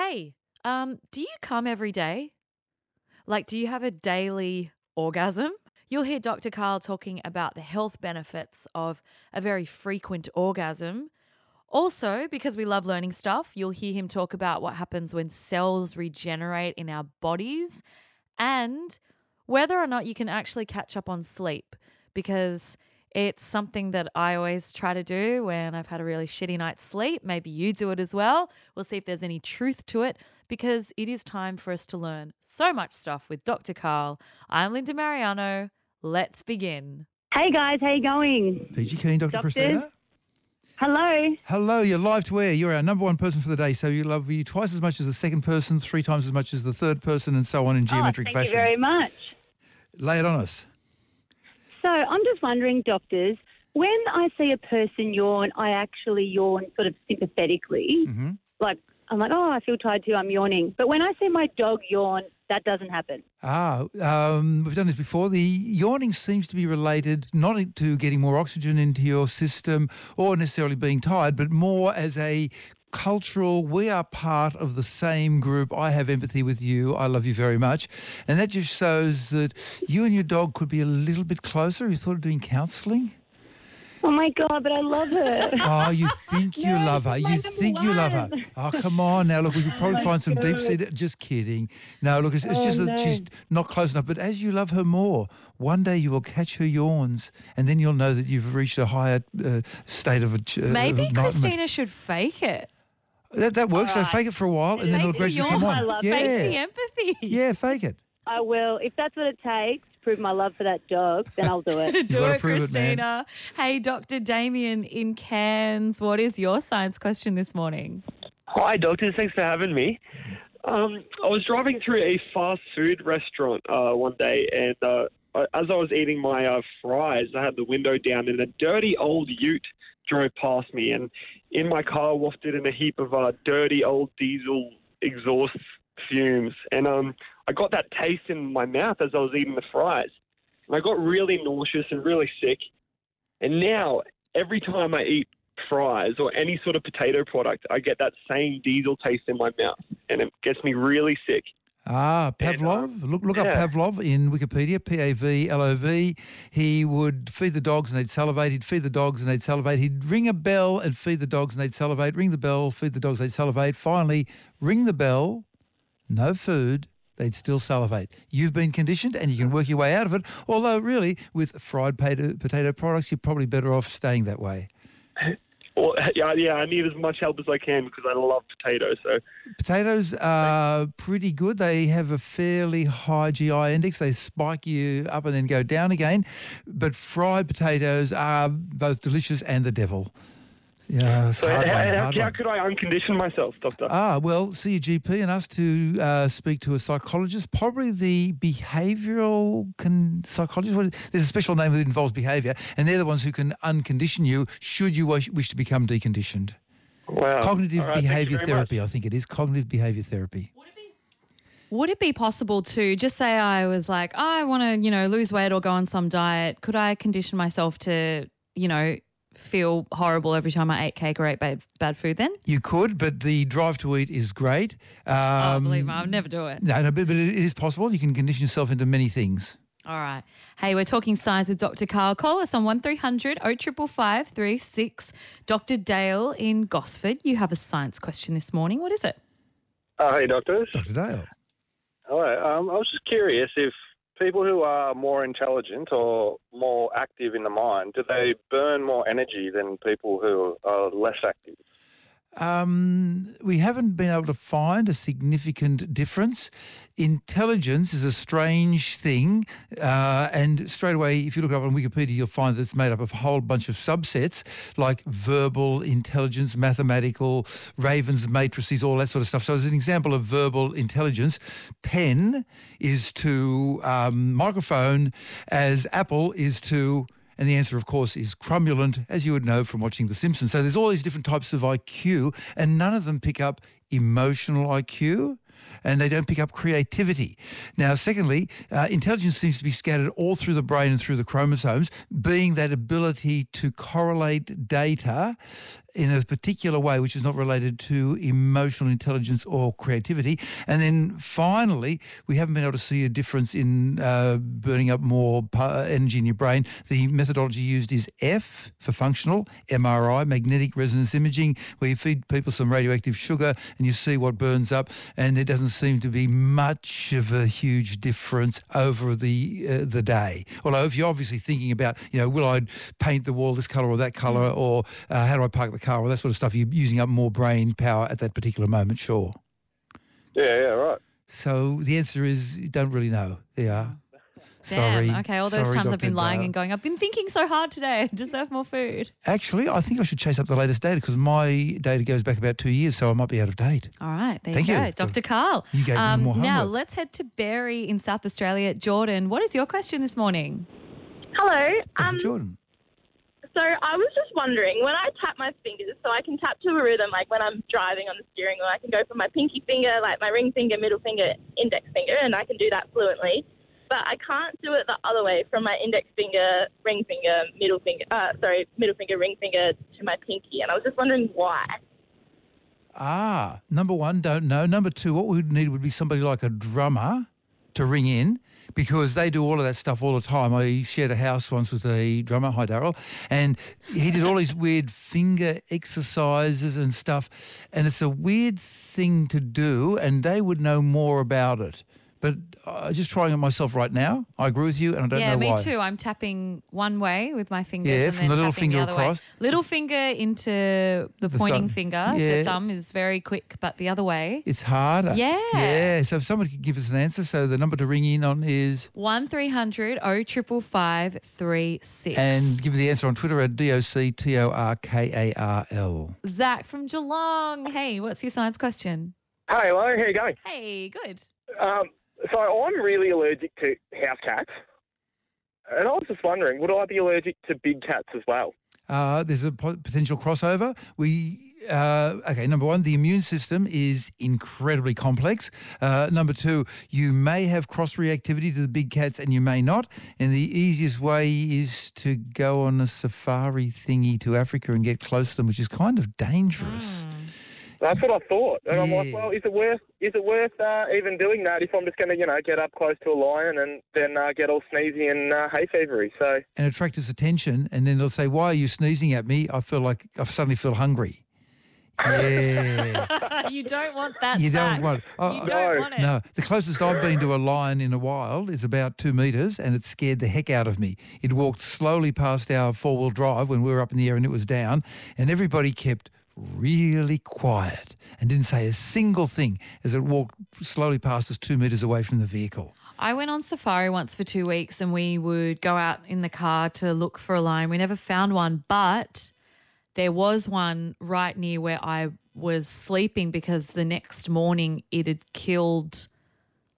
Hey, um, do you come every day? Like, do you have a daily orgasm? You'll hear Dr. Karl talking about the health benefits of a very frequent orgasm. Also, because we love learning stuff, you'll hear him talk about what happens when cells regenerate in our bodies and whether or not you can actually catch up on sleep because it's something that I always try to do when I've had a really shitty night's sleep. Maybe you do it as well. We'll see if there's any truth to it because it is time for us to learn so much stuff with Dr. Karl. I'm Linda Marigliano. Let's begin. Hey guys, how you going? Peachy Keen, Dr. Doctors? Christina. Hello. Hello, you're live to air. You're our number one person for the day, so you love you twice as much as the second person, three times as much as the third person, and so on in oh, geometric oh, thank fashion. you very much. Lay it on us. So I'm just wondering, doctors, when I see a person yawn, I actually yawn sort of sympathetically. hmm Like I'm like, oh, I feel tired too. I'm yawning. But when I see my dog yawn, that doesn't happen. Ah, um, we've done this before. The yawning seems to be related not to getting more oxygen into your system or necessarily being tired, but more as a cultural, we are part of the same group. I have empathy with you. I love you very much. And that just shows that you and your dog could be a little bit closer. Have you thought of doing counselling? Oh my god! But I love her. Oh, you think you No, love her. You number think you love her. Oh, come on now. Look, we could probably my find some deep God. seated. Just kidding. No, look, it's, it's Oh, just that no. she's not close enough. But as you love her more, one day you will catch her yawns, and then you'll know that you've reached a higher uh, state of. a uh, Maybe of. Christina should fake it. That, that works. So fake it for a while, and then Fake it'll the gradually yawn. come on. love yeah, Fake the empathy. yeah, fake it. I will. If that's what it takes to prove my love for that dog, then I'll do it. Do it, prove it. Christina. hey, Dr. Damien in Cairns, what is your science question this morning? Hi, doctors. Thanks for having me. Um, I was driving through a fast food restaurant uh, one day, and uh, as I was eating my uh, fries, I had the window down, and a dirty old Ute drove past me, and in my car wafted in a heap of uh, dirty old diesel exhaust fumes, and um, I got that taste in my mouth as I was eating the fries, and I got really nauseous and really sick, and now every time I eat fries or any sort of potato product, I get that same diesel taste in my mouth, and it gets me really sick. Ah, And, Pavlov. look look yeah. up Pavlov in Wikipedia, P A V L O V. He would feed the dogs and they'd salivate. He'd feed the dogs and they'd salivate. He'd ring a bell and feed the dogs and they'd salivate. Ring the bell, feed the dogs, they'd salivate. Finally, ring the bell, no food, they'd still salivate. You've been conditioned and you can work your way out of it. Although, really, with fried potato, potato products, you're probably better off staying that way. Well, yeah, yeah, I need as much help as I can because I love potatoes. So Potatoes are pretty good. They have a fairly high GI index. They spike you up and then go down again. But fried potatoes are both delicious and the devil. Yeah, So hard how, one, how, hard how one. could I uncondition myself, doctor? Ah, well, see your GP and ask to uh, speak to a psychologist, probably the behavioural con- psychologist. What- There's a special name that involves behaviour, and they're the ones who can uncondition you should you wish, wish to become deconditioned. wow. Cognitive All right, thank you behaviour very much. therapy, I think it is. Cognitive behaviour therapy. Would it be possible to just say I was like, "Oh, I want to, you know, lose weight or go on some diet? Could I condition myself to, you know, feel horrible every time I ate cake or ate bad, bad food then? You could, but the drive to eat is great. Um, oh, believe me, I would never do it. No, no, but, but it is possible. You can condition yourself into many things. All right. Hey, we're talking science with Dr. Karl. Call us on 1300 0555 36. Dr. Dale in Gosford, you have a science question this morning. What is it? Oh, hey, doctors. Dr. Dale. Hello. Um, I was just curious if people who are more intelligent or more active in the mind, do they burn more energy than people who are less active? Um, we haven't been able to find a significant difference. Intelligence is a strange thing, uh, and straight away, if you look it up on Wikipedia, you'll find that it's made up of a whole bunch of subsets like verbal intelligence, mathematical, Raven's matrices, all that sort of stuff. So, as an example of verbal intelligence, pen is to um, microphone as Apple is to and the answer, of course, is cromulent, as you would know from watching The Simpsons. So there's all these different types of IQ, and none of them pick up emotional IQ. And they don't pick up creativity. Now, secondly, uh, intelligence seems to be scattered all through the brain and through the chromosomes, being that ability to correlate data in a particular way which is not related to emotional intelligence or creativity. And then finally, we haven't been able to see a difference in uh, burning up more energy in your brain. The methodology used is F for functional, MRI, magnetic resonance imaging, where you feed people some radioactive sugar and you see what burns up. And there doesn't seem to be much of a huge difference over the uh, the day. Although if you're obviously thinking about, you know, will I paint the wall this colour or that colour, or uh, how do I park the car, or that sort of stuff, you're using up more brain power at that particular moment, sure. Yeah, yeah, right. So the answer is you don't really know. Yeah. Damn. Sorry. Okay, all those Sorry, times I've been lying Dale. and going, I've been thinking so hard today. I deserve more food. Actually, I think I should chase up the latest data because my data goes back about two years, so I might be out of date. All right, there Thank you you. go. Dr. Karl. You gave me more Now, homework. let's head to Berri in South Australia. Jordan, what is your question this morning? Hello. Dr. Um, Jordan. So I was just wondering, when I tap my fingers, so I can tap to a rhythm, like when I'm driving on the steering wheel, I can go from my pinky finger, like my ring finger, middle finger, index finger, and I can do that fluently. But I can't do it the other way, from my index finger, ring finger, middle finger, uh, sorry, middle finger, ring finger to my pinky. And I was just wondering why. Ah, number one, don't know. Number two, what we would need would be somebody like a drummer to ring in because they do all of that stuff all the time. I shared a house once with a drummer, hi Daryl, and he did all these weird finger exercises and stuff. And it's a weird thing to do, and they would know more about it. But uh, just trying it myself right now, I agree with you, and I don't yeah, know me too. I'm tapping one way with my fingers Yeah, and from then the little tapping finger the other across. way. Little finger into the, The pointing thumb. finger Yeah. to thumb is very quick, but the other way. It's harder. Yeah. Yeah. So if somebody could give us an answer, so the number to ring in on is One 0300 055536. and give me the answer on Twitter at D O C T O R K A R L. Zach from Geelong. Hey, what's your science question? Hey, hello, how you going? Hey, good. Um, so I'm really allergic to house cats, and I was just wondering, would I be allergic to big cats as well? Uh, there's a potential crossover. We uh, okay. Number one, the immune system is incredibly complex. Uh, number two, you may have cross reactivity to the big cats, and you may not. And the easiest way is to go on a safari thingy to Africa and get close to them, which is kind of dangerous. That's what I thought, and I'm like, Yeah. well, is it worth is it worth uh, even doing that if I'm just going to you know get up close to a lion and then uh, get all sneezy and uh, hay fevery? So and attract his attention, and then they'll say, "Why are you sneezing at me? I feel like I suddenly feel hungry." Yeah, you don't want that. you don't Zach. want. oh, You oh, don't No. want it. No, the closest I've been to a lion in a wild is about two metres, and it scared the heck out of me. It walked slowly past our four wheel drive when we were up in the air and it was down, and everybody kept really quiet and didn't say a single thing as it walked slowly past us two metres away from the vehicle. I went on safari once for two weeks and we would go out in the car to look for a lion. We never found one, but there was one right near where I was sleeping because the next morning it had killed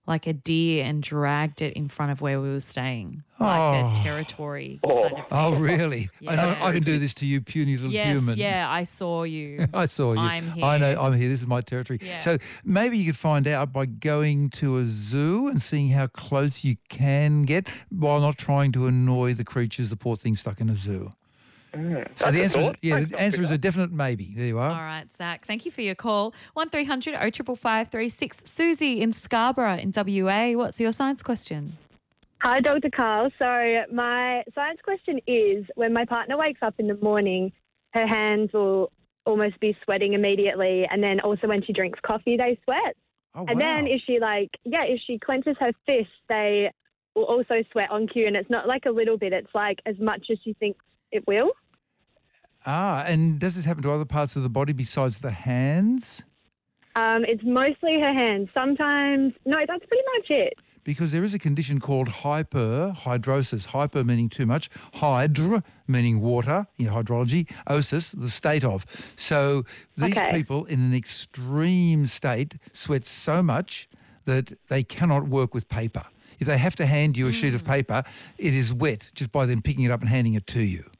like a deer and dragged it in front of where we were staying, like Oh. a territory kind oh. of Oh, really? I know Yeah. I can do this to you, puny little Yes, human. yeah, I saw you. I saw you. I'm here. I know. I'm here. This is my territory. Yeah. So maybe you could find out by going to a zoo and seeing how close you can get while not trying to annoy the creatures, the poor thing stuck in a zoo. So the answer, is, yeah, Thanks, the answer is a definite maybe. There you are. All right, Zach. Thank you for your call. One 055536 Susie in Scarborough in WA. What's your science question? Hi, Dr. Karl. So, my science question is when my partner wakes up in the morning, her hands will almost be sweating immediately. And then also when she drinks coffee, they sweat. Oh, And then wow. if she, like, yeah, if she clenches her fist, they will also sweat on cue. And it's not like a little bit, it's like as much as she thinks it will. Ah, and does this happen to other parts of the body besides the hands? Um, it's mostly her hands. Sometimes, no, that's pretty much it. Because there is a condition called hyperhidrosis. Hyper meaning too much, hydr meaning water, in hydrology, osis, the state of. So these Okay. people in an extreme state sweat so much that they cannot work with paper. If they have to hand you a sheet of paper, it is wet just by them picking it up and handing it to you.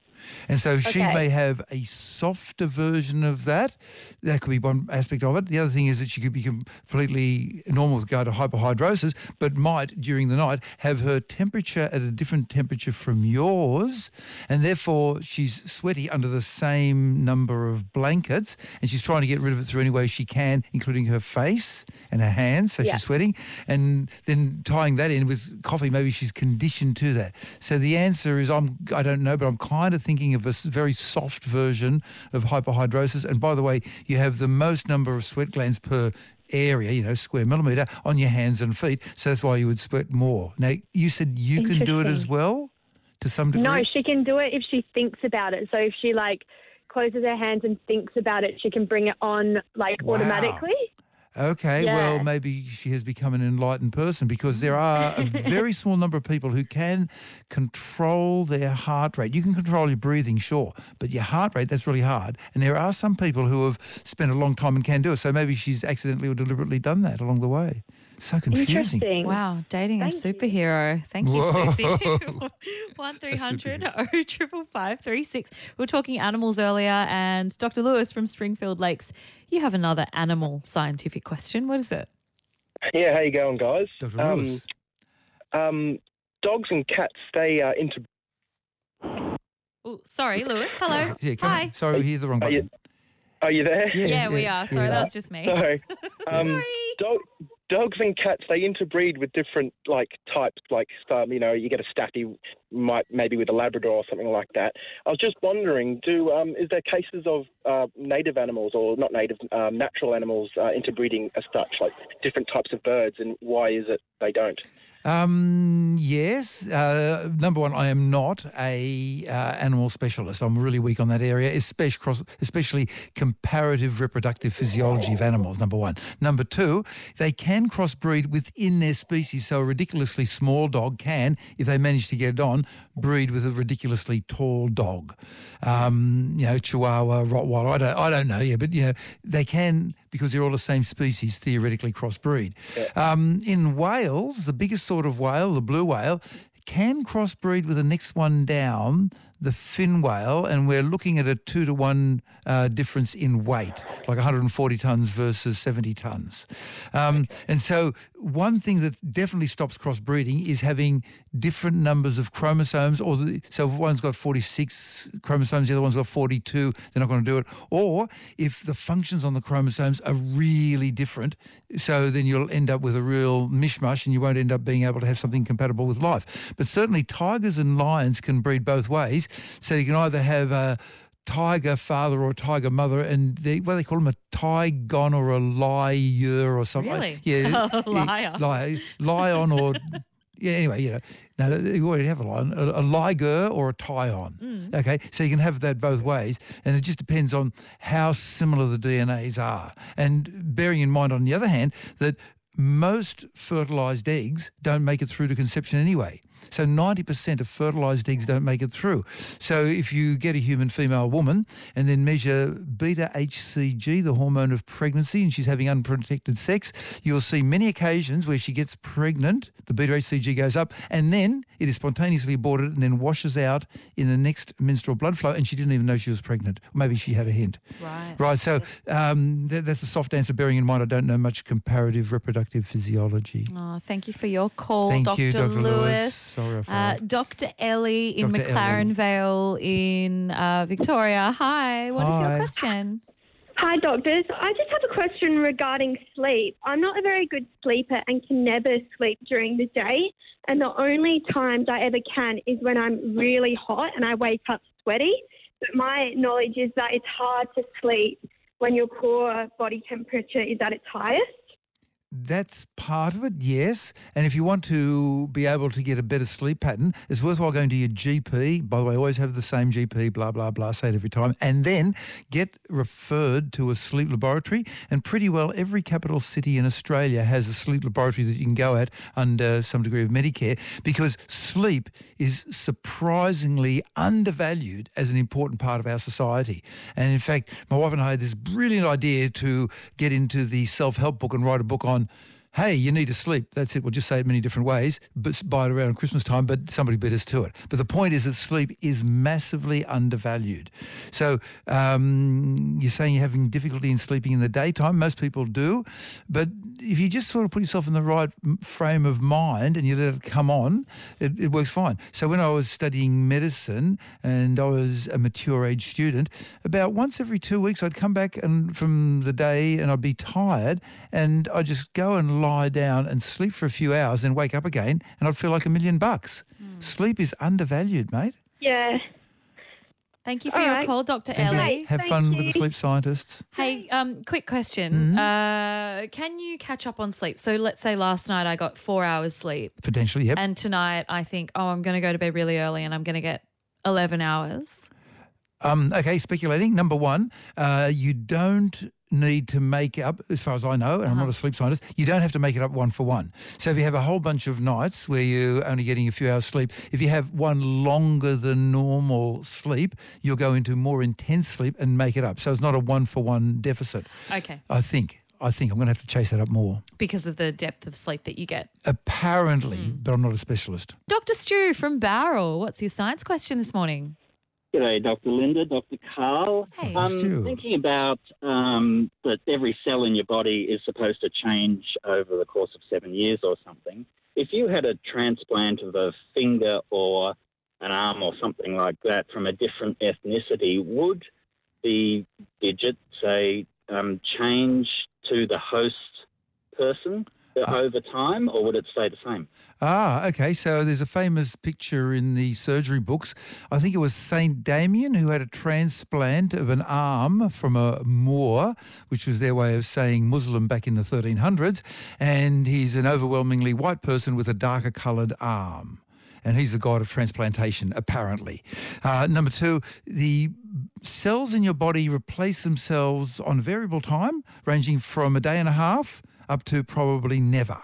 And so she may have a softer version of that. That could be one aspect of it. The other thing is that she could be completely normal with regard to hyperhidrosis, but might, during the night, have her temperature at a different temperature from yours. And therefore, she's sweaty under the same number of blankets. And she's trying to get rid of it through any way she can, including her face and her hands. So Yeah. she's sweating. And then tying that in with coffee, maybe she's conditioned to that. So the answer is I'm, I don't know, but I'm kind of thinking of a very soft version of hyperhidrosis. And by the way, you have the most number of sweat glands per area, you know, square millimetre on your hands and feet. So that's why you would sweat more. Now, you said you can do it as well to some degree? No, she can do it if she thinks about it. So if she like closes her hands and thinks about it, she can bring it on like Wow. automatically. Okay, well, maybe she has become an enlightened person because there are a very small number of people who can control their heart rate. You can control your breathing, sure, but your heart rate, that's really hard. And there are some people who have spent a long time and can do it. So maybe she's accidentally or deliberately done that along the way. So confusing. Wow, dating a Thank you. superhero. Thank you, Susie. Whoa. One three hundred oh triple five three six. We were talking animals earlier, and Dr. Lewis from Springfield Lakes. You have another animal scientific question. What is it? Yeah, how you going, guys? Dr. Um, Lewis. um, dogs and cats, they uh, inter- Oh, sorry, Lewis. Hello. Yeah, Hi. on. Sorry, we hit the wrong Are you- button. Are you there? Yeah, Yeah, we are. Sorry, yeah. that was just me. Sorry. Um, Sorry. Dog, dogs and cats, they interbreed with different like types. Like um, you know, you get a staffy, might maybe with a Labrador or something like that. I was just wondering, do um, is there cases of uh, native animals or not native, um, natural animals uh, interbreeding as such, like different types of birds, and why is it they don't? Um, yes. Uh, number one, I am not a uh, animal specialist. I'm really weak on that area, especially, cross, especially comparative reproductive physiology of animals, number one. Number two, they can crossbreed within their species. So a ridiculously small dog can, if they manage to get it on, breed with a ridiculously tall dog. Um, you know, Chihuahua, Rottweiler, I don't, I don't know, yeah, but, you know, they can, because they're all the same species, theoretically crossbreed. Um, in Wales, the biggest sort of whale, the blue whale, can crossbreed with the next one down, the fin whale, and we're looking at a two to one uh, difference in weight, like 140 tons versus 70 tons. Um, and so, one thing that definitely stops crossbreeding is having different numbers of chromosomes. Or the, so, if one's got 46 chromosomes, the other one's got 42, they're not going to do it. Or if the functions on the chromosomes are really different, so then you'll end up with a real mishmash and you won't end up being able to have something compatible with life. But certainly tigers and lions can breed both ways. So you can either have a tiger father or tiger mother, and they, what do they call them, a tigon or a liar or something. Really? Yeah, A liar. Lie, lion or yeah. Anyway, you know, no, you already have a lion, a, a liger or a tyon. Mm. Okay, so you can have that both ways, and it just depends on how similar the DNAs are. And bearing in mind, on the other hand, that most fertilized eggs don't make it through to conception anyway. So 90% of fertilized eggs don't make it through. So if you get a human female woman and then measure beta HCG, the hormone of pregnancy, and she's having unprotected sex, you'll see many occasions where she gets pregnant, the beta HCG goes up, and then it is spontaneously aborted and then washes out in the next menstrual blood flow, and she didn't even know she was pregnant. Maybe she had a hint. Right. Right, so um, that, that's a soft answer, bearing in mind I don't know much comparative reproductive physiology. Oh, thank you for your call, Thank Dr. you, Dr. Lewis. Lewis. Sorry Uh. Dr. Ellie in Dr. McLaren Ellie. Vale in uh, Victoria. Hi, what is your question? Hi, doctors. I just have a question regarding sleep. I'm not a very good sleeper and can never sleep during the day. And the only times I ever can is when I'm really hot and I wake up sweaty. But my knowledge is that it's hard to sleep when your core body temperature is at its highest. That's part of it, yes. And if you want to be able to get a better sleep pattern, it's worthwhile going to your GP. By the way, always have the same GP, blah, blah, blah, say it every time. And then get referred to a sleep laboratory. And pretty well every capital city in Australia has a sleep laboratory that you can go at under some degree of Medicare because sleep is surprisingly undervalued as an important part of our society. And in fact, my wife and I had this brilliant idea to get into the self-help book and write a book on on hey, you need to sleep. That's it. We'll just say it many different ways, but by around Christmas time, but somebody beat us to it. But the point is that sleep is massively undervalued. So um, you're saying you're having difficulty in sleeping in the daytime. Most people do. But if you just sort of put yourself in the right frame of mind and you let it come on, it, it works fine. So when I was studying medicine and I was a mature age student, about once every two weeks I'd come back and from the day and I'd be tired and I'd just go and lie down and sleep for a few hours, then wake up again and I'd feel like a million bucks. Sleep is undervalued, mate. Yeah. Thank you for All your right. call, Dr. Thank you. Ellie. Have Thank fun with the sleep scientists. Hey, um, quick question. Mm-hmm. Uh, can you catch up on sleep? So let's say last night I got four hours sleep, Potentially, yep. and tonight I think, oh, I'm going to go to bed really early, and I'm going to get eleven hours. Um, okay, speculating. Number one, uh, you don't need to make up, as far as I know, and I'm not a uh-huh. sleep scientist, you don't have to make it up one for one. So if you have a whole bunch of nights where you're only getting a few hours sleep, if you have one longer than normal sleep, you'll go into more intense sleep and make it up. So it's not a one for one deficit. Okay, I think. I think I'm going to have to chase that up more. because of the depth of sleep that you get. Apparently, hmm. but I'm not a specialist. Dr. Stu from Barrel, what's your science question this morning? G'day, Dr. Linda, Dr. Karl. Hey. Um, Stu. thinking about um, that every cell in your body is supposed to change over the course of seven years or something. If you had a transplant of a finger or an arm or something like that from a different ethnicity, would the digit, say, um, change to the host person over time, or would it stay the same? Ah, okay. So there's a famous picture in the surgery books. I think it was Saint Damien who had a transplant of an arm from a Moor, which was their way of saying Muslim back in the 1300s, and he's an overwhelmingly white person with a darker coloured arm. And he's the god of transplantation, apparently. Uh, number two, the cells in your body replace themselves on variable time, ranging from a day and a half up to probably never.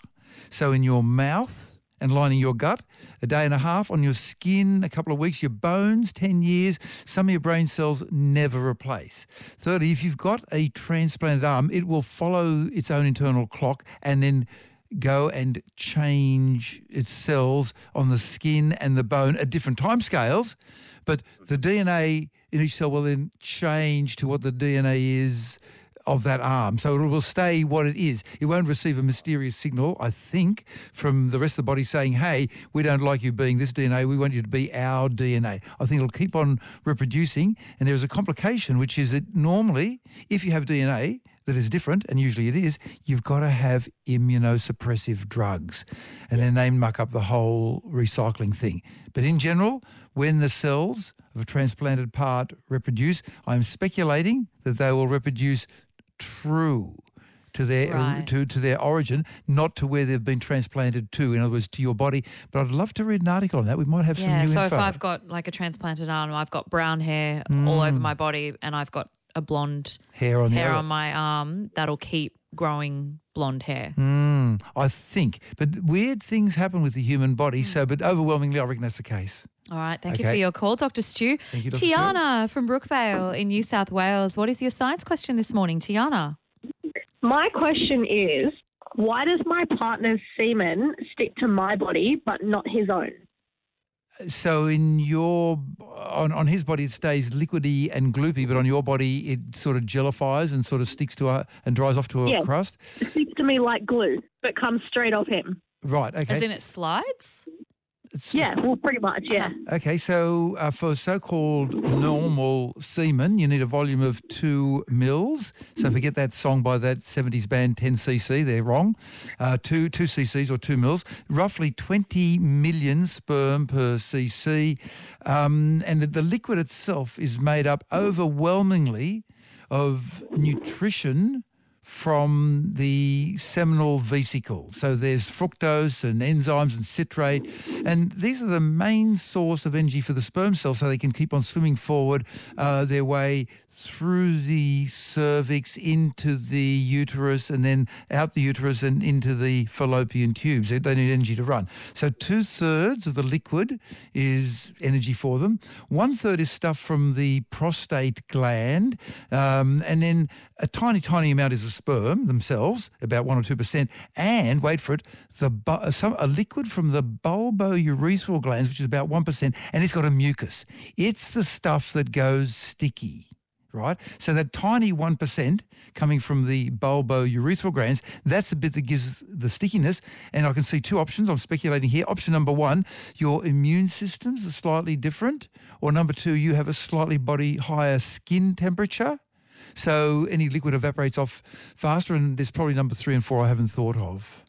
So in your mouth and lining your gut, a day and a half, on your skin, a couple of weeks, your bones, 10 years, some of your brain cells never replace. Thirdly, if you've got a transplanted arm, it will follow its own internal clock and then go and change its cells on the skin and the bone at different timescales, but the DNA in each cell will then change to what the DNA is of that arm. So it will stay what it is. It won't receive a mysterious signal, I think, from the rest of the body saying, hey, we don't like you being this DNA, we want you to be our DNA. I think it'll keep on reproducing. And there's a complication, which is that normally, if you have DNA, that is different, and usually it is, you've got to have immunosuppressive drugs. And then they muck up the whole recycling thing. But in general, when the cells of a transplanted part reproduce, I'm speculating that they will reproduce true to their Right. to, to their origin, not to where they've been transplanted to, in other words, to your body. But I'd love to read an article on that. We might have some Yeah, new so info. if I've got like a transplanted arm, I've got brown hair all over mm. my body, and I've got a blonde hair on hair on my arm, that'll keep growing blonde hair. Mm, I think. But weird things happen with the human body. So, but overwhelmingly, I reckon that's the case. All right, thank you for your call, Dr. Stu. Thank you, Dr. Stu. Tiana from Brookvale in New South Wales. What is your science question this morning, Tiana? My question is why does my partner's semen stick to my body but not his own? So in your on on his body it stays liquidy and gloopy, but on your body it sort of jellifies and sort of sticks to a and dries off to a Yeah. crust. It sticks to me like glue, but comes straight off him. Right. Okay. As in it slides? Yeah, well, pretty much, yeah. Okay, so uh, for so-called normal semen, you need a volume of two mils. So forget that song by that 70s band 10cc, they're wrong. Uh, two, two cc's or two mils, roughly 20 million sperm per cc. Um, and the liquid itself is made up overwhelmingly of nutrition from the seminal vesicle. So there's fructose and enzymes and citrate, and these are the main source of energy for the sperm cell so they can keep on swimming forward uh, their way through the cervix into the uterus and then out the uterus and into the fallopian tubes. They, need energy to run. So two thirds of the liquid is energy for them. One third is stuff from the prostate gland, um, and then a tiny, tiny amount is the sperm themselves, about 1 or 2%, and, wait for it, the some, a liquid from the bulbourethral glands, which is about 1%, and it's got a mucus. It's the stuff that goes sticky right? So that tiny 1% coming from the bulbourethral glands, that's the bit that gives the stickiness. And I can see two options. I'm speculating here. Option number one, your immune systems are slightly different. Or number two, you have a slightly body higher skin temperature. So any liquid evaporates off faster. And there's probably number three and four I haven't thought of.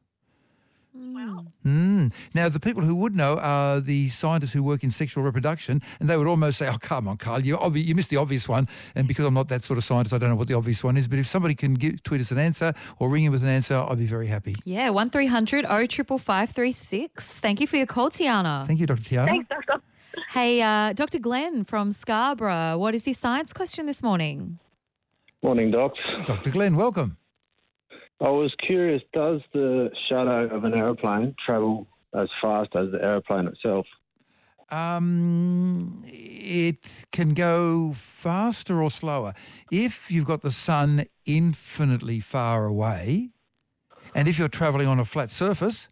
Mm. Now, the people who would know are the scientists who work in sexual reproduction, and they would almost say, oh, come on, Karl, you, you missed the obvious one. And because I'm not that sort of scientist, I don't know what the obvious one is. But if somebody can give, tweet us an answer or ring in with an answer, I'd be very happy. Yeah, 1300 055536. Thank you for your call, Tiana. Thank you, Dr. Tiana. Doctor. Hey, uh, Dr. Glenn from Scarborough, what is your science question this morning? Morning, Docs. Dr. Glenn, welcome. I was curious, does the shadow of an aeroplane travel as fast as the aeroplane itself? Um, it can go faster or slower. If you've got the sun infinitely far away, and if you're travelling on a flat surface,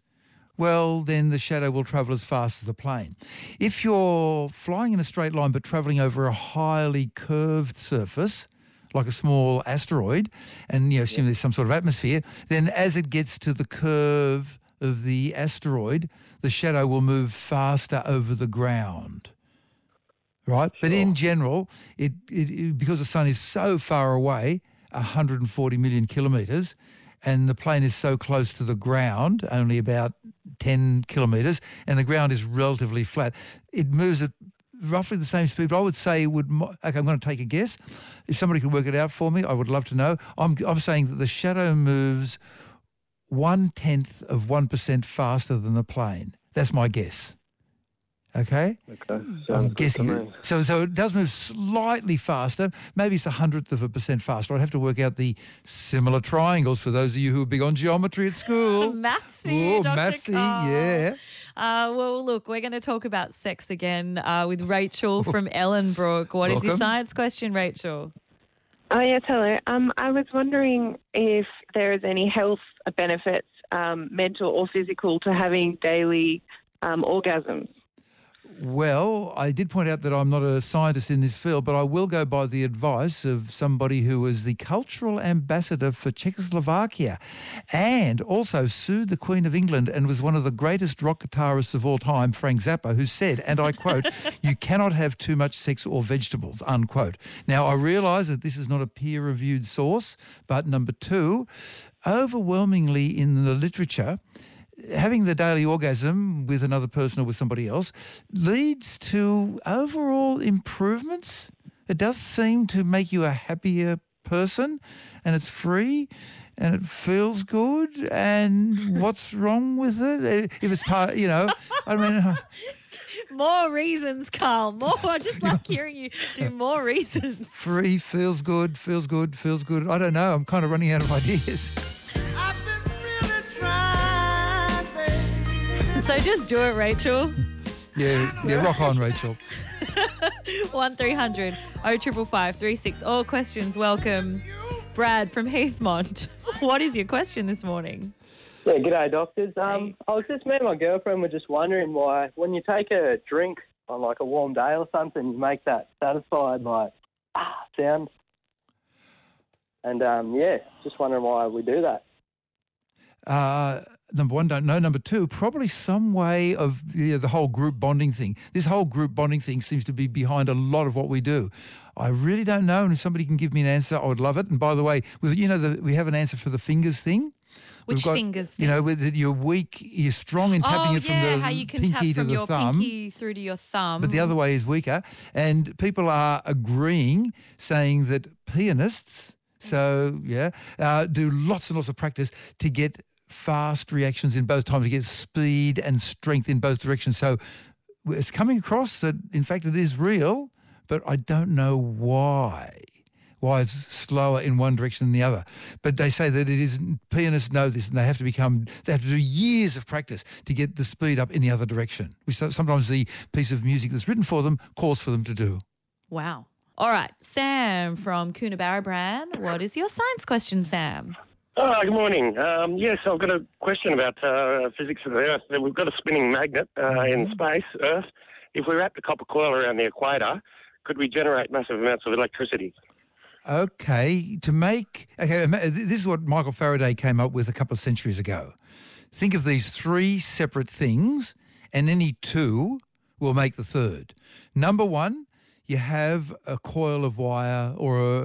well, then the shadow will travel as fast as the plane. If you're flying in a straight line but travelling over a highly curved surface, like a small asteroid, and you know, assume there's some sort of atmosphere, then as it gets to the curve of the asteroid, the shadow will move faster over the ground. Right? But in general, it, it, it because the sun is so far away, 140 million kilometres, and the plane is so close to the ground, only about 10 kilometres, and the ground is relatively flat, it moves at roughly the same speed, but I would say it would. mo- Okay, I'm going to take a guess. If somebody could work it out for me, I would love to know. I'm I'm saying that the shadow moves one tenth of one percent faster than the plane. That's my guess. Okay. Okay. Hmm. I'm Sounds good to guessing. me. So, so it does move slightly faster. Maybe it's a hundredth of a percent faster. I'd have to work out the similar triangles for those of you who are big on geometry at school. Maths for you, Oh, Dr. mathsy, Karl. yeah. Uh, well, look, we're going to talk about sex again uh, with Rachel from Ellenbrook. What is your science question, Rachel? Oh, yes, hello. Um, I was wondering if there is any health benefits, um, mental or physical, to having daily um, orgasms. Well, I did point out that I'm not a scientist in this field, but I will go by the advice of somebody who was the cultural ambassador for Czechoslovakia and also sued the Queen of England and was one of the greatest rock guitarists of all time, Frank Zappa, who said, and I quote, you cannot have too much sex or vegetables, unquote. Now, I realise that this is not a peer-reviewed source, but number two, overwhelmingly in the literature, having the daily orgasm with another person or with somebody else leads to overall improvements. It does seem to make you a happier person and it's free and it feels good. And what's wrong with it? Uh, if it's part, you know, I mean, uh, More reasons, Karl. More. I just like hearing you do more reasons. free feels good, feels good, feels good. I don't know. I'm kind of running out of ideas. So just do it, Rachel. Yeah, yeah, rock on, Rachel. 1300 055536. All questions welcome. Brad from Heathmont. What is your question this morning? Yeah, g'day, doctors. Um, I was just me and my girlfriend were just wondering why, when you take a drink on like a warm day or something, you make that satisfied like ah sound. And um, yeah, just wondering why we do that. Uh, number one, don't know. Number two, probably some way of you know, the whole group bonding thing. This whole group bonding thing seems to be behind a lot of what we do. I really don't know, and if somebody can give me an answer, I would love it. And by the way, with you know, the, we have an answer for the fingers thing. Which fingers You know, with you're weak, you're strong in tapping oh, it from yeah, the how you can pinky tap from the your thumb. pinky through to your thumb. But the other way is weaker. And people are agreeing, saying that pianists, so yeah, uh, do lots and lots of practice to get fast reactions in both times, to get speed and strength in both directions. So it's coming across that, in fact, it is real, but I don't know why. Why it's slower in one direction than the other. But they say that it is, pianists know this and they have to become, they have to do years of practice to get the speed up in the other direction, which sometimes the piece of music that's written for them calls for them to do. Wow. All right. Sam from Coonabarabran. What is your science question, Sam? Oh, good morning. Um, yes, I've got a question about uh, physics of the Earth. We've got a spinning magnet uh, in space, Earth. If we wrapped a copper coil around the equator, could we generate massive amounts of electricity? Okay, to make okay, this is what Michael Faraday came up with a couple of centuries ago. Think of these three separate things, and any two will make the third. Number one, you have a coil of wire or a,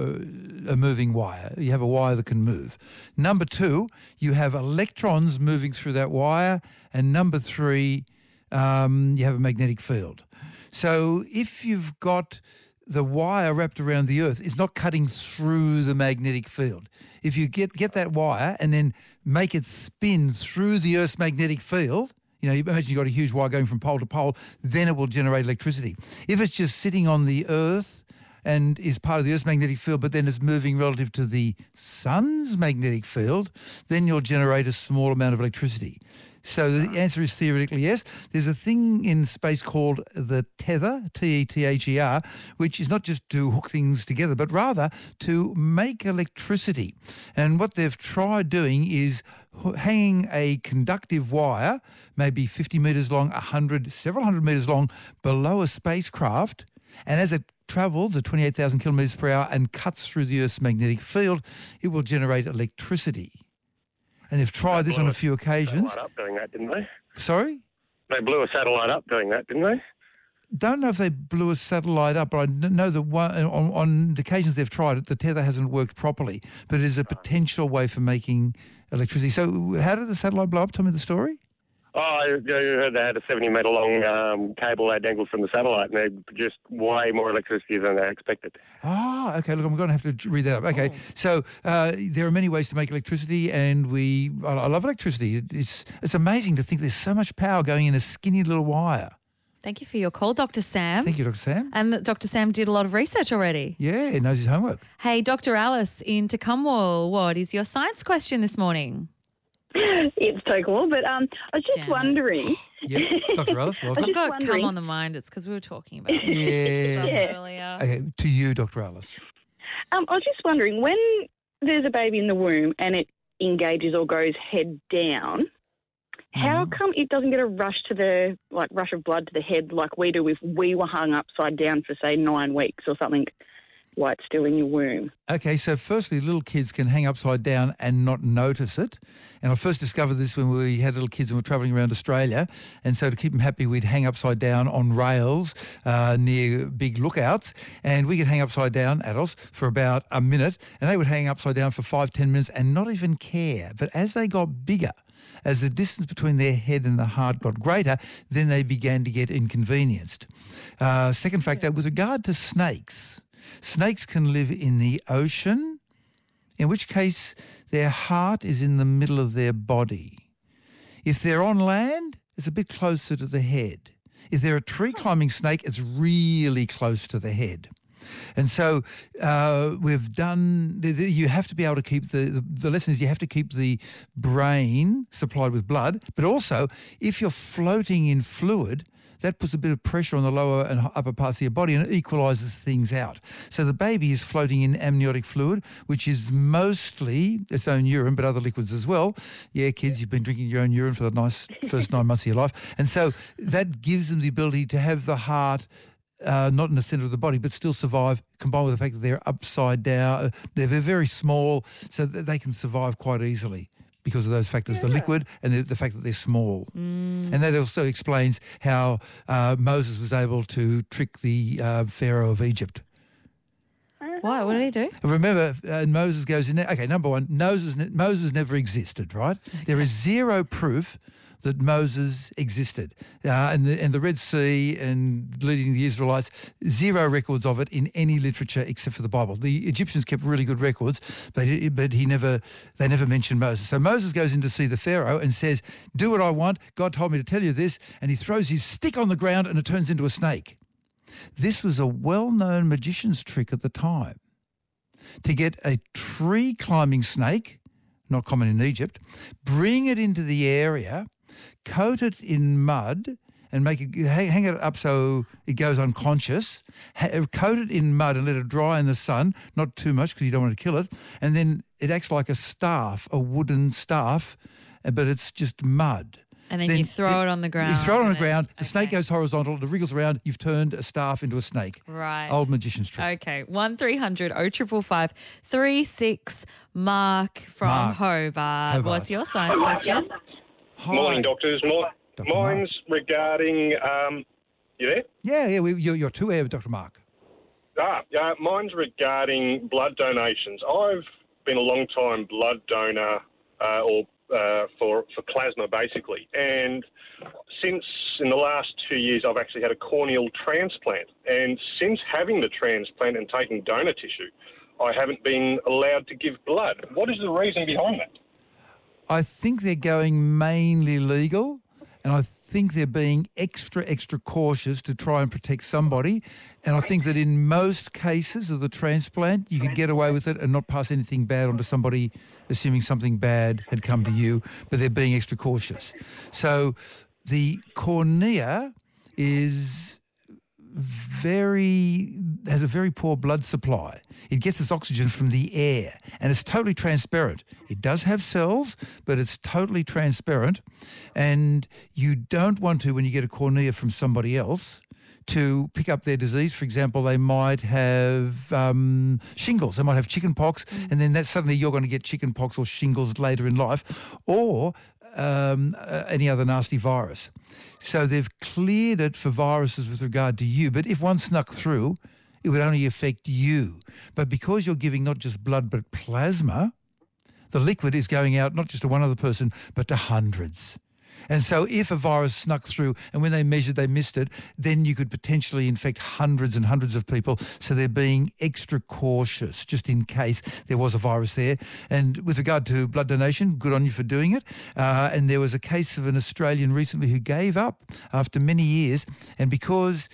a moving wire. You have a wire that can move. Number two, you have electrons moving through that wire, and number three, um, you have a magnetic field. So if you've got the wire wrapped around the Earth, it's not cutting through the magnetic field. If you get get that wire and then make it spin through the Earth's magnetic field, you know, imagine you've got a huge wire going from pole to pole, then it will generate electricity. If it's just sitting on the Earth and is part of the Earth's magnetic field, but then is moving relative to the Sun's magnetic field, then you'll generate a small amount of electricity. So the answer is theoretically yes. There's a thing in space called the tether, T-E-T-H-E-R, which is not just to hook things together, but rather to make electricity. And what they've tried doing is hanging a conductive wire, maybe 50 metres long, 100, several hundred metres long, below a spacecraft, and as it travels at 28,000 kilometres per hour and cuts through the Earth's magnetic field, it will generate electricity. And they've tried this on a few occasions. Satellite up doing that, didn't they? Sorry? They blew a satellite up doing that, didn't they? Don't know if they blew a satellite up, but I know that one, uh, on, on the occasions they've tried it, the tether hasn't worked properly. But it is a potential way for making electricity. So, how did the satellite blow up? Tell me the story. Oh, I I heard they had a 70 metre long um, cable they dangled from the satellite and they produced way more electricity than they expected. Ah, okay. Look, I'm going to have to read that up. Okay, so uh, there are many ways to make electricity, and we I I love electricity. It's it's amazing to think there's so much power going in a skinny little wire. Thank you for your call, Dr. Sam. Thank you, Dr. Sam. And Dr. Sam did a lot of research already. Yeah, he knows his homework. Hey, Dr. Alice in Tecumwal, what is your science question this morning? it's Tocumwal, but um, I was just wondering. Yeah, Dr. Alice, I was welcome. I've got wondering- come on the mind. It's because we were talking about Yeah. Yeah. earlier. Okay, to you, Dr. Alice. Um, I was just wondering when there's a baby in the womb and it engages or goes head down. How come it doesn't get a rush to the like rush of blood to the head like we do if we were hung upside down for say nine weeks or something while it's still in your womb? Okay, so firstly, little kids can hang upside down and not notice it. And I first discovered this when we had little kids and were travelling around Australia. And so to keep them happy, we'd hang upside down on rails uh, near big lookouts. And we could hang upside down, adults, for about a minute. And they would hang upside down for five, ten minutes and not even care. But as they got bigger, as the distance between their head and the heart got greater, then they began to get inconvenienced. Uh, second factor, with regard to snakes, snakes can live in the ocean, in which case their heart is in the middle of their body. If they're on land, it's a bit closer to the head. If they're a tree climbing snake, it's really close to the head. And so uh, we've done, the, the, you have to be able to keep the, the, the lesson is you have to keep the brain supplied with blood, but also if you're floating in fluid, that puts a bit of pressure on the lower and upper parts of your body and it equalizes things out. So the baby is floating in amniotic fluid, which is mostly its own urine, but other liquids as well. Yeah, kids, you've been drinking your own urine for the nice first nine months of your life. And so that gives them the ability to have the heart uh, not in the center of the body, but still survive, combined with the fact that they're upside down. uh, They're very, very small, so that they can survive quite easily because of those factors, the liquid and the, the fact that they're small. And that also explains how uh, Moses was able to trick the uh, Pharaoh of Egypt. Why? What did he do? Remember, uh, Moses goes in there. Okay, number one, Moses, Moses never existed, right? There is zero proof that Moses existed. Uh, and, the, and the Red Sea and leading the Israelites, zero records of it in any literature except for the Bible. The Egyptians kept really good records, but, but he never, they never mentioned Moses. So Moses goes in to see the Pharaoh and says, do what I want. God told me to tell you this. And he throws his stick on the ground and it turns into a snake. This was a well-known magician's trick at the time. To get a tree climbing snake, not common in Egypt, bring it into the area, coat it in mud, and make it hang, hang it up so it goes unconscious. Ha- coat it in mud and let it dry in the sun, not too much because you don't want to kill it. And then it acts like a staff, a wooden staff, uh, but it's just mud. And then, you throw it on the ground. You throw it on the and then- ground. The snake goes horizontal. It wriggles around. You've turned a staff into a snake. Right. Old magician's trick. Okay, one 0555 36 Mark from Mark. Hobart. Hobart. What's your science question? Morning, doctors. My, mine's regarding. Um, you there? Yeah, yeah. We, you're, you're two air, Dr. Mark. Ah, yeah. Mine's regarding blood donations. I've been a long time blood donor, uh, or uh, for for plasma, basically, and since in the last two years, I've actually had a corneal transplant, and since having the transplant and taking donor tissue, I haven't been allowed to give blood. What is the reason behind that? I think they're going mainly legal, and I think they're being extra, extra cautious to try and protect somebody. And I think that in most cases of the transplant, you could get away with it and not pass anything bad onto somebody, assuming something bad had come to you, but they're being extra cautious. So the cornea is very has a very poor blood supply. It gets its oxygen from the air and it's totally transparent. It does have cells, but it's totally transparent. And you don't want to, when you get a cornea from somebody else, to pick up their disease. For example, they might have um, shingles. They might have chicken pox, and then that suddenly you're going to get chicken pox or shingles later in life, or um, uh, any other nasty virus. So they've cleared it for viruses with regard to you. But if one snuck through, it would only affect you. But because you're giving not just blood but plasma, the liquid is going out not just to one other person, but to hundreds. And so if a virus snuck through and when they measured they missed it, then you could potentially infect hundreds and hundreds of people. So they're being extra cautious just in case there was a virus there. And with regard to blood donation, good on you for doing it. Uh, and there was a case of an Australian recently who gave up after many years. And because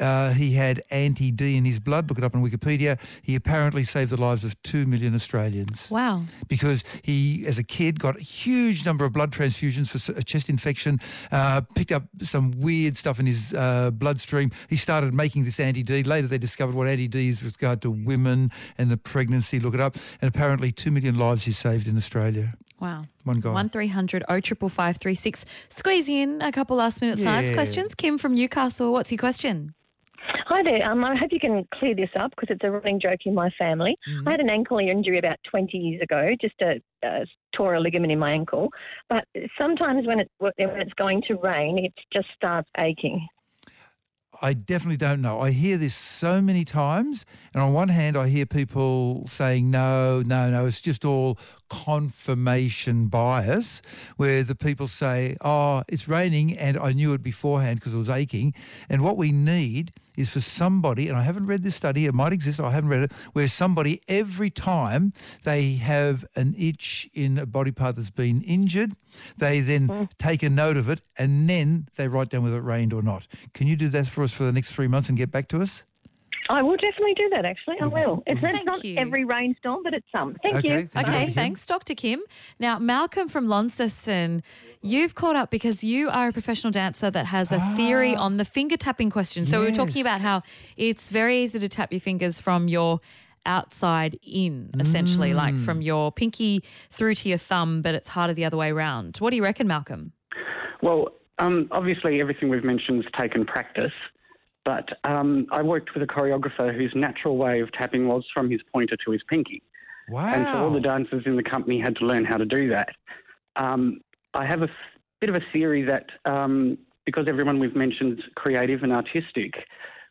uh, he had anti-D in his blood. Look it up on Wikipedia. He apparently saved the lives of two million Australians Wow. because he, as a kid, got a huge number of blood transfusions for a chest infection, uh, picked up some weird stuff in his uh, bloodstream. He started making this anti-D. Later, they discovered what anti-D is with regard to women and the pregnancy. Look it up. And apparently, two million lives he saved in Australia. Wow. One guy. One 0555 Squeeze in a couple last minute science questions. Kim from Newcastle, what's your question? Hi there. Um, I hope you can clear this up because it's a running joke in my family. I had an ankle injury about 20 years ago, just a, uh, tore a ligament in my ankle. But sometimes when, it, when it's going to rain, it just starts aching. I definitely don't know. I hear this so many times, and on one hand, I hear people saying, no, no, no, it's just all confirmation bias, where the people say, oh, it's raining, and I knew it beforehand because it was aching. And what we need is for somebody, and I haven't read this study, it might exist, I haven't read it, where somebody, every time they have an itch in a body part that's been injured, they then mm. take a note of it, and then they write down whether it rained or not. Can you do that for us for the next three months and get back to us? I will definitely do that, actually. I will. It's mm-hmm. Thank not you. every rainstorm, but it's some. Thank Okay, you. thank Okay, Dr. Kim. thanks, Dr. Kim. Now, Malcolm from Launceston, you've caught up because you are a professional dancer that has a theory ah. on the finger tapping question. So we were talking about how it's very easy to tap your fingers from your outside in, essentially, mm. like from your pinky through to your thumb, but it's harder the other way around. What do you reckon, Malcolm? Well, um, obviously, everything we've mentioned has taken practice, but um, I worked with a choreographer whose natural way of tapping was from his pointer to his pinky. Wow. And so all the dancers in the company had to learn how to do that. Um, I have a f- bit of a theory that um, because everyone we've mentioned is creative and artistic,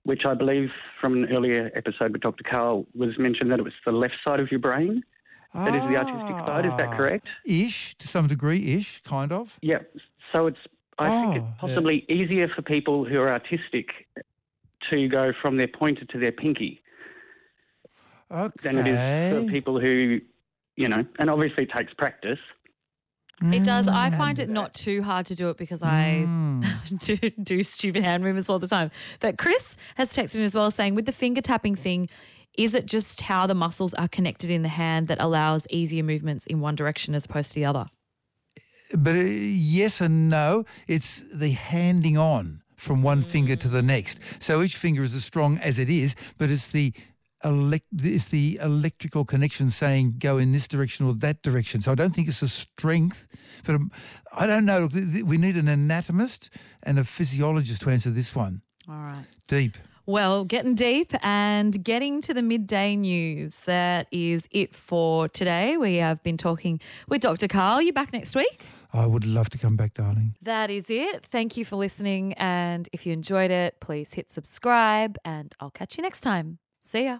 which I believe from an earlier episode with Dr. Karl was mentioned that it was the left side of your brain that is the artistic side. Is that Ah. correct? Ish, to some degree, ish, kind of. Yeah. So it's I think Oh, it's possibly easier for people who are artistic to go from their pointer to their pinky Okay. than it is for people who, you know, and obviously it takes practice. It does. I Mm. find it not too hard to do it because I do, do stupid hand movements all the time. But Chris has texted in as well saying, with the finger tapping thing, is it just how the muscles are connected in the hand that allows easier movements in one direction as opposed to the other? But uh, yes and no. It's the handing on. From one finger to the next. So each finger is as strong as it is, but it's the elect it's the electrical connection saying go in this direction or that direction. So I don't think it's a strength, but um, I don't know. Look, th- th- We need an anatomist and a physiologist to answer this one. All right. Deep. Well, getting deep and getting to the midday news. That is it for today. We have been talking with Dr. Karl. You back next week? I would love to come back, darling. That is it. Thank you for listening. And if you enjoyed it, please hit subscribe and I'll catch you next time. See ya.